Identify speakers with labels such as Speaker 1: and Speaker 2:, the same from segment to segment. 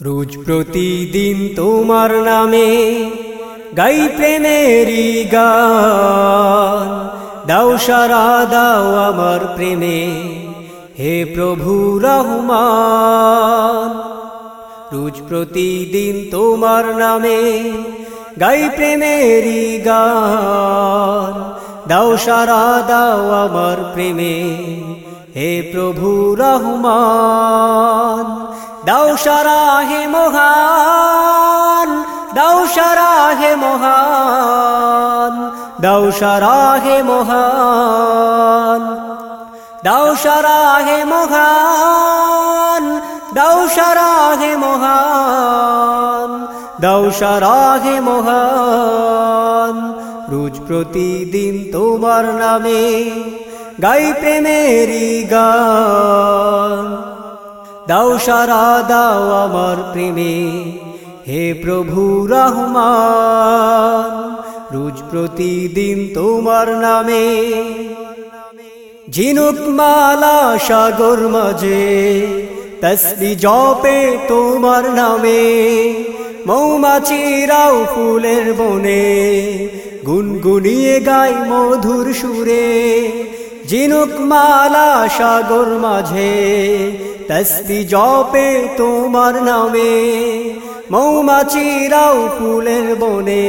Speaker 1: রোজ প্রতিদিন তোমার নামে গাই প্রেমেরই গান। দাও সারা, দাও আমার প্রেমে, হে প্রভু রহমান। রোজ প্রতিদিন তোমার নামে গাই প্রেমেরই গান। দাও সারা, দাও আমার প্রেমে, হে প্রভু রহমান। দাও সারাহে মহান, দাও সারাহে মহান, দাও সারাহে মহান, দাও সারাহে মহান, দাও মহান মহান। রোজ প্রতিদিন তোমার নামে গাই প্রেমেরি গা দাও সারা, দাও আমার প্রেমে। হে প্রভু রহমান, রোজ প্রতিদিন তোমার নামে। ঝিনুক মালা সাগর মাঝে, তসবি জপে তোমার নামে। মৌমাছিরাও ফুলের বনে, গুনগুনিয়ে গাই মধুর সুরে। ঝিনুক মালা সাগর মাঝে তসবি জপে তোমার নামে মৌমাছিরাও ফুলের বনে।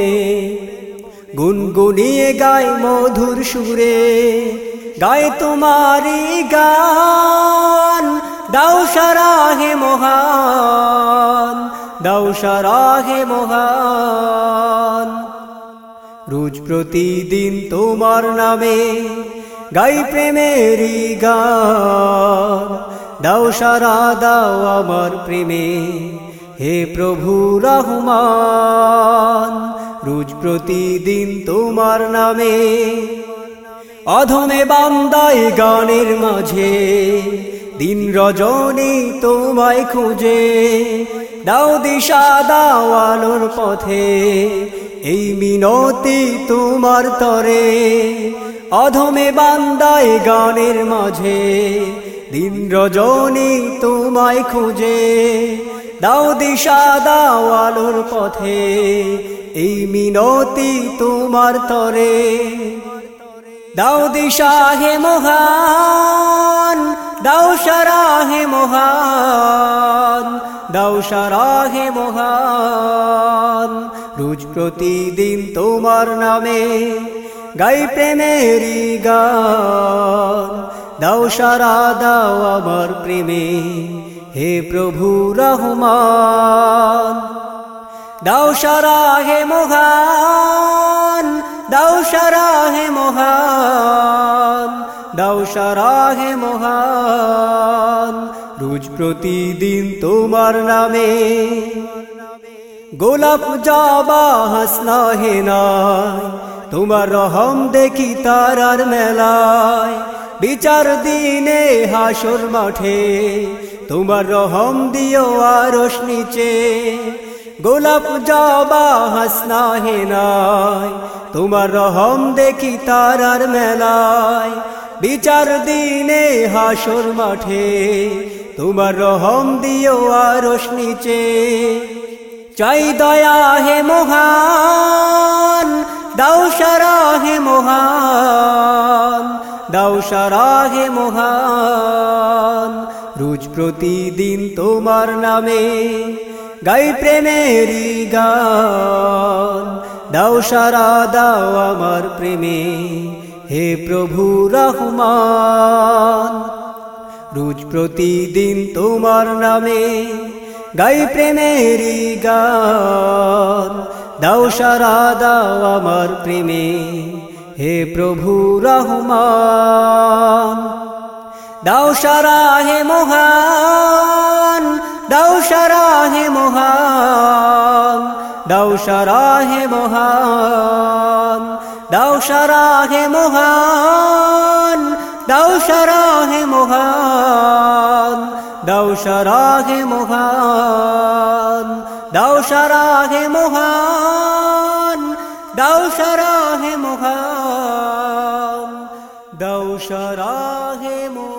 Speaker 1: গুনগুনিয়ে গায় মধুর সুরে গায় তোমারি গান। দাও সারাহে মহান, দাও সারাহে মহান। রোজ প্রতিদিন তোমার নামে গাই প্রেমেরই গান। দাও সারা, দাও আমার প্রেমে। হে প্রভু রহমান, রোজ প্রতিদিন তোমার নামে। অধমে বান্দায় গানের মাঝে, দিন রজনী তোমায় খুঁজে। দাও দিশা, দাও আলোর পথে, এই মিনতি তোমার তরে। অধমে বান্দায় গানের মাঝে দিন রজনী তোমায় খুঁজে, দাও দিশা, দাও আলোর পথে, এই মিনতি তোমার তরে। দাও দিশা হে মহান, দাও সারা হে মহান, দাও সারা হে মহান। রোজ প্রতিদিন তোমার নামে গাই প্রেমেরই গান। দাও সারা, দাও আমার প্রেমে। হে প্রভু রহমান, দাও সারা হে মহান, দাও সারা হে মহান, দাও সারা হে মহান। রোজ প্রতিদিন তোমার নামে গোলাপ যাবা হাসনা হে নাই, তোমার রহম দেখি তারার মেলায়। বিচার দিনে হাসর মাঠে, তোমার রহম দিও আরস নিচে। গোলাপ যাবা হাসনা হে নাই, তোমার রহম দেখি তারার মেলায়। বিচার দিনে হাসর মাঠে, তোমার রহম দিও আর নিচে। চাই দয়া হে মহান, দাও সারা হে মহান। দাও সারা হে মহান। রোজ প্রতিদিন তোমার নামে গাই প্রেমেরই গান। দাও সারা, দাও আমার প্রেমে, হে প্রভু রহমান। রোজ প্রতিদিন তোমার নামে গাই প্রেমেরই গান। দাও সারা, দাও আমার প্রেমে হে প্রভু রহমান, দাও সারা হে মহান, দাও সারা হে মহান, দাও সারা হে মহান, দাও সারা হে মহান, দাও সারা হে মহান, দাও সারা হে মহান, দাও সারা হে মহান। دو شراہ مغام دو شراہ مغام